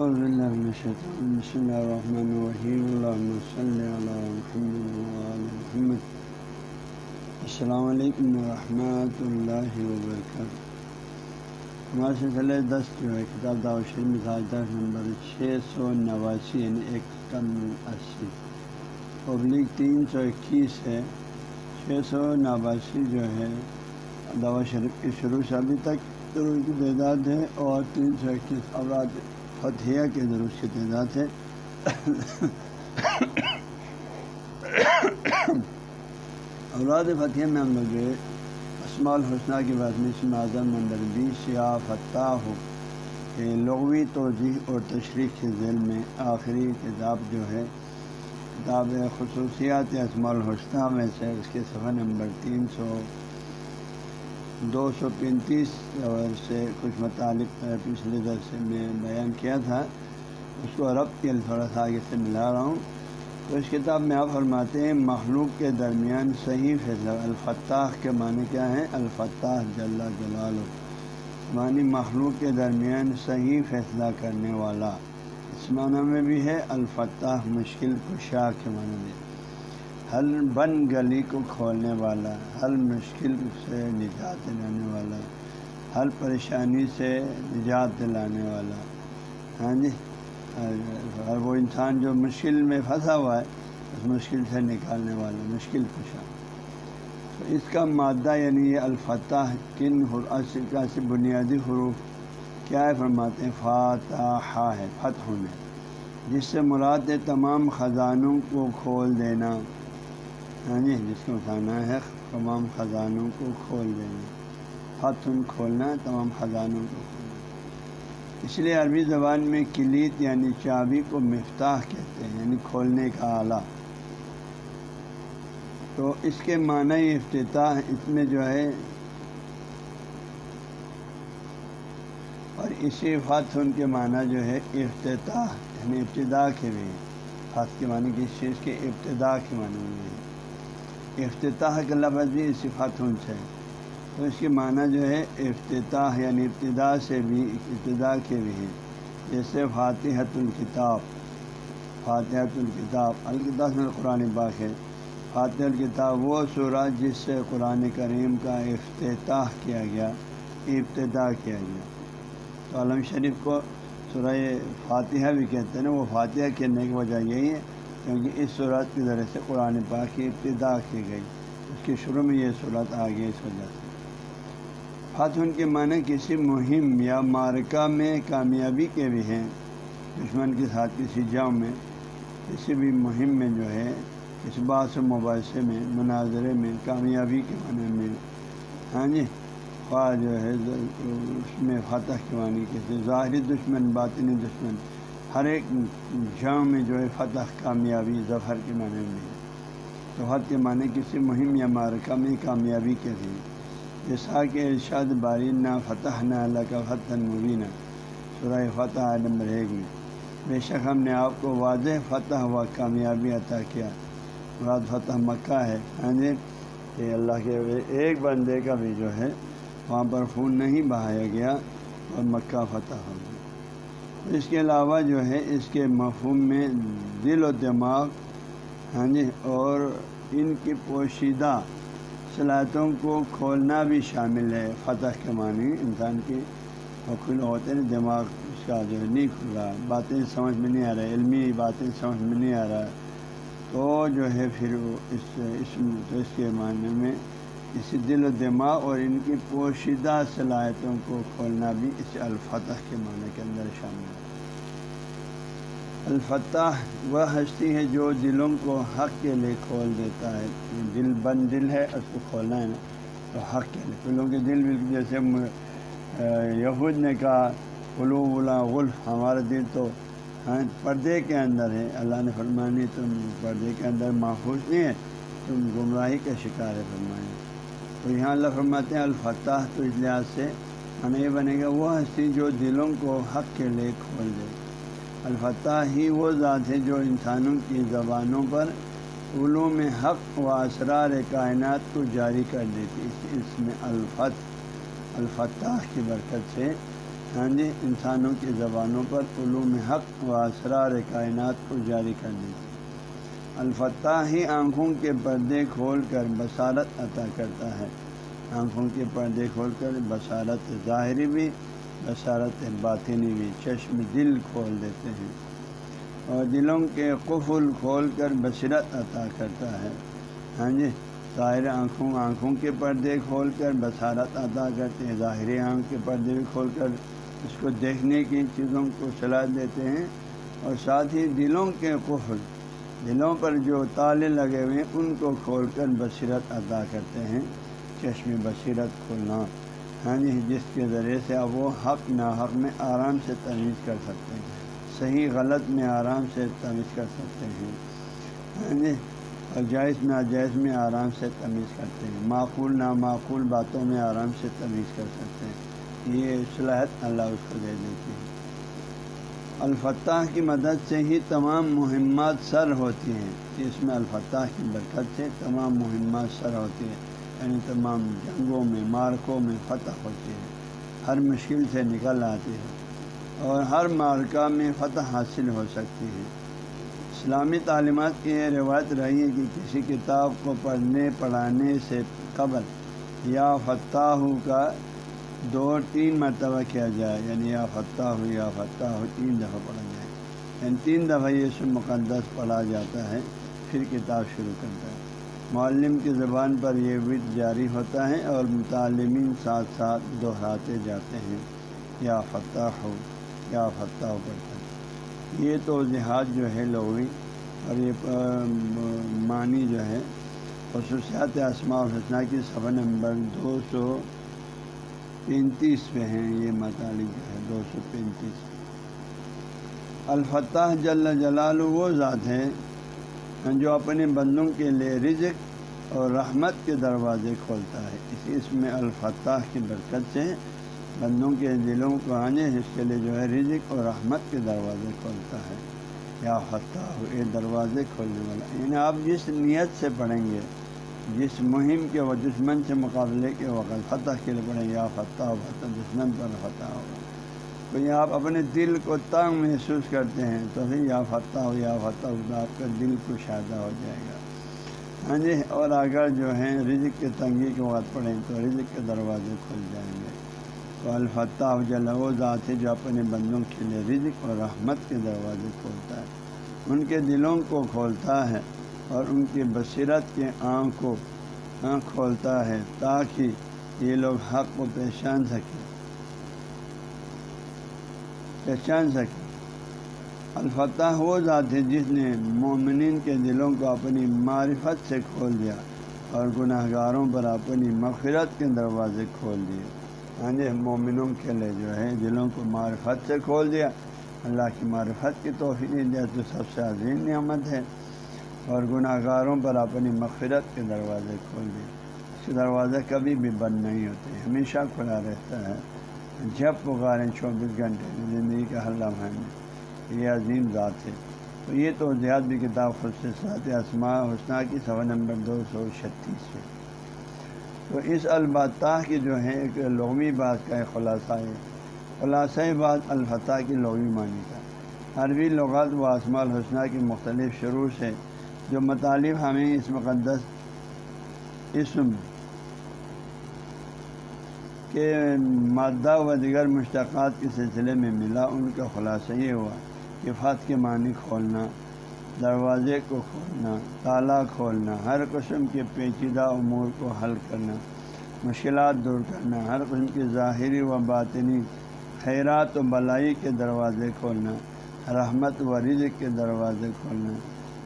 بسم الله الرحمن محمد محمد. السلام علیکم ورحمۃ اللہ وبرکاتہ. ہمارے سلسلے دس جو ہے کتاب دعوت مثال دس نمبر چھ سو نواسی یعنی ایک کم اسی. پبلک تین سو اکیس ہے. چھ سو نواسی جو ہے دعوت شریف کی شروع سے ابھی تک کی تعداد ہے اور تین سو اکیس اوراد فتحیہ کے درست کی تعداد ہے۔ اوراد فتح میں ہم لوگ اسماع الحسنہ کی بات میں اسم اعظم نمبر بیس یا فتح ہو۔ کہ لغوی توضیح اور تشریح کے ذیل میں آخری کتاب جو ہے، کتاب خصوصیات اسماع الحسنہ میں سے اس کے صفحہ نمبر تین سو دو سو پینتیس سے کچھ متعلق پچھلے درس میں بیان کیا تھا، اس کو رب کے تھوڑا سا آگے سے ملا رہا ہوں۔ تو اس کتاب میں آپ فرماتے ہیں، مخلوق کے درمیان صحیح فیصلہ الفتاح کے معنی کیا ہیں؟ الفتاح جل جلال معنی مخلوق کے درمیان صحیح فیصلہ کرنے والا۔ اس معنی میں بھی ہے، الفتاح مشکل کشا کے معنی میں۔ ہر بن گلی کو کھولنے والا ہر مشکل سے نجات دلانے والا ہر پریشانی سے نجات دلانے والا۔ ہاں جی؟ اور وہ انسان جو مشکل میں پھنسا ہوا ہے، اس مشکل سے نکالنے والا، مشکل کشا تو اس کا مادہ یعنی یہ الفتح، کن کا سے بنیادی حروف کیا ہے؟ فرماتے ہیں فاتح ہے، فتح میں جس سے مراد تمام خزانوں کو کھول دینا۔ ہاں جی جس کو اٹھانا ہے تمام خزانوں کو کھول دینا فتح کھولنا تمام خزانوں کو کھولنا اس لیے عربی زبان میں کلید یعنی چابی کو مفتاح کہتے ہیں یعنی کھولنے کا آلہ۔ تو اس کے معنی افتتاح اس میں جو ہے، اور اسی فتح ان کے معنی جو ہے افتتاح یعنی ابتدا کے بھی فتح کے معنی کس چیز کے؟ ابتدا کے معنی میں۔ افتتاح کا لفظ بھی اسی فتح سے تو اس کے معنی جو ہے، افتتاح یعنی ابتدا سے بھی، ابتدا کے بھی ہے جیسے فاتحت الکتاب فاتحت الکتاب الکتاب میں قرآن پاک ہے۔ فاتح الکتاب وہ سورہ جس سے قرآن کریم کا افتتاح کیا گیا، ابتدا کیا گیا۔ تو علم شریف کو سورہ فاتحہ بھی کہتے ہیں نا، وہ فاتحہ کہنے کی وجہ یہی ہے کیونکہ اس صورت کے ذریعے سے قرآن پاک کی ابتدا کی گئی۔ اس کے شروع میں یہ صورت آ گئی اس وجہ سے۔ فتح ان کے معنی کسی مہم یا مارکہ میں کامیابی کے بھی ہیں۔ دشمن کے ساتھ کسی جاؤں میں، کسی بھی مہم میں جو ہے اس بات سے مباحثے میں، مناظرے میں کامیابی کے معنی میں۔ ہاں جی خواہ جو ہے، اس میں فتح کے معنی کسی ظاہری دشمن، باطنی دشمن۔ ہر ایک جاؤں میں جو ہے فتح، کامیابی، ظفر کے معنی میں۔ تو کے معنی کسی مہم یا مارکہ میں کامیابی کے بھی جیسا کہ ارشاد باری، نہ فتح، نہ اللہ کا فتح مبینہ۔ سورہ فتح نمبر ایک میں بے شک ہم نے آپ کو واضح فتح و کامیابی عطا کیا۔ مراد فتح مکہ ہے۔ ہاں جی؟ کہ اللہ کے ایک بندے کا بھی جو ہے، وہاں پر خون نہیں بہایا گیا اور مکہ فتح ہو گیا۔ اس کے علاوہ جو ہے اس کے مفہوم میں دل و دماغ ہاں جی اور ان کی پوشیدہ صلاحیتوں کو کھولنا بھی شامل ہے۔ فتح کے معنی انسان کی کھل ہوتے ہیں، دماغ اس کا جو ہے نہیں کھل رہا باتیں سمجھ میں نہیں آ رہا، علمی باتیں سمجھ میں نہیں آ رہا۔ تو جو ہے پھر اس اس اس کے معنی میں اس دل و دماغ اور ان کی پوشیدہ صلاحیتوں کو کھولنا بھی اس الفتح کے معنی کے اندر شامل ہے۔ الفتح وہ ہستی ہے جو دلوں کو حق کے لیے کھول دیتا ہے۔ دل بند دل ہے، اس کو کھولنا ہے نا۔ تو حق کے لیے۔ پھولوں کے دل بالکل جیسے یہود نے کہا غلو بلا غلف، ہمارا دل تو ہاں پردے کے اندر ہے۔ اللہ نے فرمانی تم پردے کے اندر محفوظ نہیں ہے، تم گمراہی کا شکار ہے فرمانی تو یہاں اللہ فرماتے ہیں الفتح تو اس لحاظ سے یہ بنے گا، وہ ہستی جو دلوں کو حق کے لیے کھول دے۔ الفتح ہی وہ ذات ہے جو انسانوں کی زبانوں پر علوم حق و اسرار کائنات کو جاری کر دیتی اس اس میں الفت الفتح کی برکت سے ہاں جی انسانوں کی زبانوں پر علوم حق و اسرار کائنات کو جاری کر دی الفتح ہی آنکھوں کے پردے کھول کر بصارت عطا کرتا ہے۔ آنکھوں کے پردے کھول کر بصارت ظاہری بھی، بصارت باطنی بھی چشم دل کھول دیتے ہیں۔ اور دلوں کے قفل کھول کر بصیرت عطا کرتا ہے۔ ہاں جی ظاہر آنکھوں آنکھوں کے پردے کھول کر بصارت عطا کرتے ہیں۔ ظاہری آنکھ کے پردے بھی کھول کر اس کو دیکھنے کی چیزوں کو صلاح دیتے ہیں۔ اور ساتھ ہی دلوں کے قفل دلوں پر جو تالے لگے ہوئے ہیں، ان کو کھول کر بصیرت ادا کرتے ہیں۔ چشم بصیرت کھولنا۔ ہاں جی جس کے ذریعے سے اب وہ حق ناحق میں آرام سے تمیز کر سکتے ہیں۔ صحیح غلط میں آرام سے تمیز کر سکتے ہیں۔ ہاں جی اور جائز ناجائز میں آرام سے تمیز کرتے ہیں۔ معقول نامعقول باتوں میں آرام سے تمیز کر سکتے ہیں۔ یہ صلاحیت اللہ اس کو دے دیتی ہے۔ الفتح کی مدد سے ہی تمام مہمات سر ہوتی ہیں۔ اس میں الفتح کی برکت سے تمام مہمات سر ہوتی ہیں یعنی تمام جنگوں میں، مارکوں میں فتح ہوتی ہے ہر مشکل سے نکل آتی ہے اور ہر مارکہ میں فتح حاصل ہو سکتی ہے۔ اسلامی تعلیمات کی یہ روایت رہی ہے کہ کسی کتاب کو پڑھنے، پڑھانے سے قبل یا فتح کا دو تین مرتبہ کیا جائے یعنی یا فتح ہو یا فتح ہو، تین دفعہ پڑھا جائے۔ یعنی تین دفعہ یہ سب مقدس پڑھا جاتا ہے، پھر کتاب شروع کرتا ہے۔ معلم کی زبان پر یہ وط جاری ہوتا ہے اور متعلمین ساتھ ساتھ دہراتے جاتے ہیں، یا فتح ہو، یا فتح ہو پڑتا ہے۔ یہ تو جہاد جو ہے لغوی اور یہ معنی جو ہے، خصوصیات اسماء الحسنہ کی صفحہ نمبر دو سو پینتیس پہ ہیں، یہ مطالب جو ہے، دو سو پینتیس۔ الفتح جل جلال وہ ذات ہے جو اپنے بندوں کے لیے رزق اور رحمت کے دروازے کھولتا ہے۔ اسی اس میں الفتح کی برکت سے بندوں کے دلوں کو آنے، اس کے لیے جو ہے رزق اور رحمت کے دروازے کھولتا ہے۔ یا فتح یہ دروازے کھولنے والا۔ یعنی آپ جس نیت سے پڑھیں گے جس مہم کے و دشمن سے مقابلے کے وقت فتح کے لیے پڑھیں یا فتح ہو فتح دشمن پر فتح ہوگا تو آپ اپنے دل کو تنگ محسوس کرتے ہیں، تو پھر یا فتح ہو یا فتح ہو آپ کا دل کو شادہ ہو جائے گا۔ ہاں جی اور اگر جو ہیں رزق کے تنگی کے وقت پڑھیں تو رزق کے دروازے کھل جائیں گے۔ تو الفتح جل وہ ذات ہے جو اپنے بندوں کے لیے رزق اور رحمت کے دروازے کھولتا ہے۔ ان کے دلوں کو کھولتا ہے۔ اور ان کی بصیرت کے آنکھ کو آنکھ کھولتا ہے تاکہ یہ لوگ حق کو پہچان سکیں۔ پہچان سکیں۔ الفتح وہ ذات ہے جس نے مومنین کے دلوں کو اپنی معرفت سے کھول دیا اور گناہ گاروں پر اپنی مغفرت کے دروازے کھول دیے۔ ہاں جی مومنوں کے لیے جو ہے دلوں کو معرفت سے کھول دیا۔ اللہ کی معرفت کی توفیق دیا تو سب سے عظیم نعمت ہے۔ اور گناہ گاروں پر اپنی مغفرت کے دروازے کھول دیے اس کے دروازے کبھی بھی بند نہیں ہوتے، ہمیشہ کھلا رہتا ہے۔ جب پکاریں چوبیس گھنٹے زندگی کا حل لمحہ میں یہ عظیم ذات ہے۔ تو یہ تو دیہات بھی کتاب خود سے سات اسماء حسنہ کی سوا نمبر دو سو چھتیس ہے۔ تو اس البتہ کی جو ہے ایک لغوی بات کا ایک خلاصہ ہے۔ خلاصہ بات الفتح کی لغوی معنی کا۔ عربی لغات و اسماء الحسنہ کی مختلف شروع سے جو مطالب ہمیں اس مقدس اسم کے مادہ و دیگر مشتقات کے سلسلے میں ملا، ان کا خلاصہ یہ ہوا کہ فات کے معنی کھولنا، دروازے کو کھولنا، تالا کھولنا، ہر قسم کے پیچیدہ امور کو حل کرنا، مشکلات دور کرنا، ہر قسم کی ظاہری و باطنی خیرات و بلائی کے دروازے کھولنا، رحمت و رزق کے دروازے کھولنا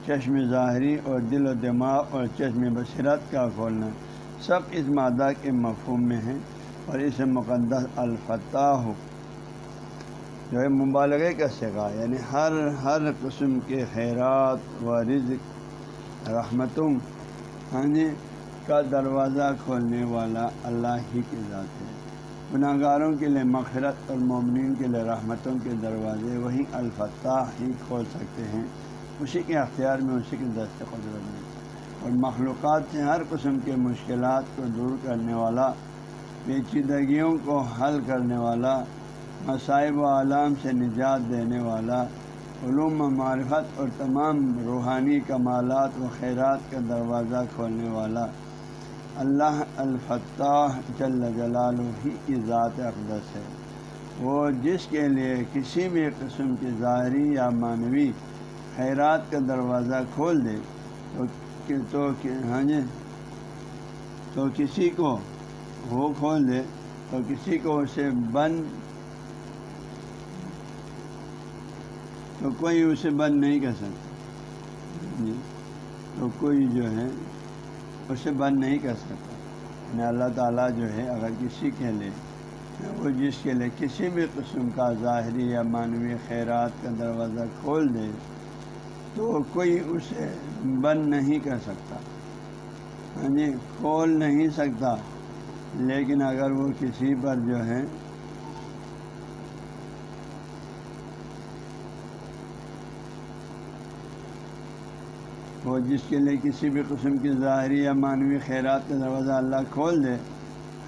چشم ظاہری اور دل و دماغ اور چشم بصیرت کا کھولنا سب اس مادہ کے مفہوم میں ہیں اور اس مقدس الفتح جو ہے مبالغے کا سگا یعنی ہر ہر قسم کے خیرات و رزق، رحمتوں ہاں جی کا دروازہ کھولنے والا اللہ ہی کی ذات ہے۔ گناہ گاروں کے لیے مغفرت اور مومنین کے لیے رحمتوں کے دروازے وہی الفتح ہی کھول سکتے ہیں۔ اسی کے اختیار میں اسی کے دست قدرت میں اور مخلوقات سے ہر قسم کے مشکلات کو دور کرنے والا، پیچیدگیوں کو حل کرنے والا، مصائب و عالم سے نجات دینے والا، علوم و معرفت اور تمام روحانی کمالات و خیرات کا دروازہ کھولنے والا۔ اللہ الفتح جل جلال ہی کی ذات اقدس ہے۔ وہ جس کے لیے کسی بھی قسم کی ظاہری یا معنوی خیرات کا دروازہ کھول دے تو تو ہاں جی تو کسی کو وہ کھول دے، تو کسی کو اسے بند تو کوئی اسے بند نہیں کر سکتا۔ جی تو کوئی جو ہے اسے بند نہیں کر سکتا۔ یعنی اللہ تعالیٰ جو ہے اگر کسی کے لیے، وہ جس کے لیے کسی بھی قسم کا ظاہری یا معنوی خیرات کا دروازہ کھول دے تو کوئی اسے بند نہیں کر سکتا۔ ہاں جی کھول نہیں سکتا۔ لیکن اگر وہ کسی پر جو ہے وہ جس کے لیے کسی بھی قسم کی ظاہری یا معنوی خیرات کا دروازہ اللہ کھول دے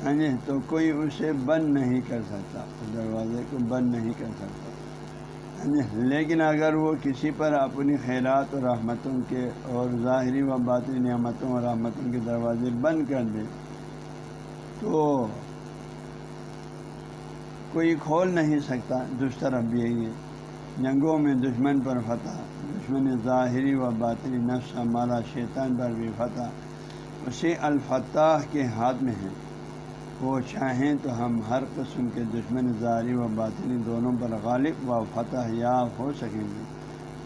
ہاں جی تو کوئی اسے بند نہیں کر سکتا اس دروازے کو بند نہیں کر سکتا۔ لیکن اگر وہ کسی پر اپنی خیرات اور رحمتوں کے اور ظاہری و باطنی نعمتوں اور رحمتوں کے دروازے بند کر دے، تو کوئی کھول نہیں سکتا۔ دوسرا طرف بھی یہی ہے۔ جنگوں میں دشمن پر فتح، دشمن ظاہری و باطنی نفس ہمارا شیطان پر بھی فتح۔ اسی الفتح کے ہاتھ میں ہے۔ وہ چاہیں تو ہم ہر قسم کے دشمن، ظاہری و باطنی دونوں پر غالب و فتح یاب ہو سکیں گے۔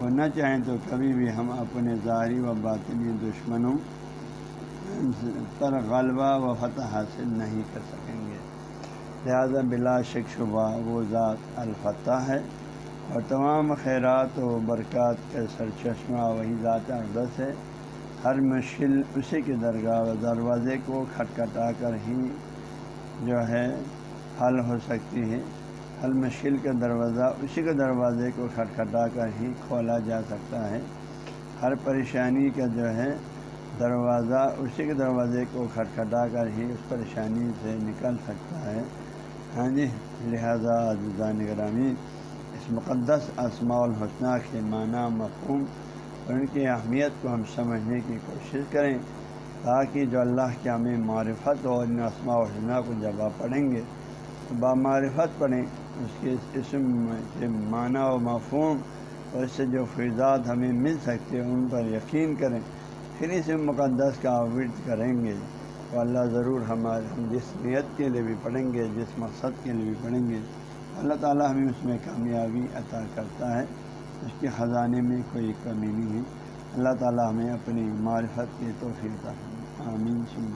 وہ نہ چاہیں تو کبھی بھی ہم اپنے ظاہری و باطنی دشمنوں پر غلبہ و فتح حاصل نہیں کر سکیں گے۔ لہذا بلا شک شبہ وہ ذات الفتح ہے اور تمام خیرات و برکات کا سرچشمہ وہی ذات اقدس ہے۔ ہر مشکل اسی کے درگاہ و دروازے کو کھٹکھٹا کر ہی جو ہے، حل ہو سکتی ہے ہر مشکل کا دروازہ، اسی کے دروازے کو کھٹکھٹا کر ہی کھولا جا سکتا ہے۔ ہر پریشانی کا جو ہے، دروازہ اسی کے دروازے کو کھٹکھٹا کر ہی اس پریشانی سے نکل سکتا ہے۔ ہاں جی لہٰذا عزیزان گرامی اس مقدس اسماع الحسنہ کے معنی مفہوم اور ان کی اہمیت کو ہم سمجھنے کی کوشش کریں۔ تاکہ جو اللہ کے ہمیں معرفت اور ان اسماع الحسنہ کو جب آپ پڑھیں گے، تو بامعرفت پڑھیں، اس کے اسم کے معنی و مفہوم اور اس سے جو فیضات ہمیں مل سکتے ہیں، ان پر یقین کریں۔ پھر اس مقدس کا ورد کریں گے۔ تو اللہ ضرور ہمارے، ہم جس نیت کے لیے بھی پڑھیں گے، جس مقصد کے لیے بھی پڑھیں گے، اللہ تعالیٰ ہمیں اس میں کامیابی عطا کرتا ہے۔ اس کے خزانے میں کوئی کمی نہیں ہے۔ اللہ تعالیٰ ہمیں اپنی معرفت کے توفیق آمین سن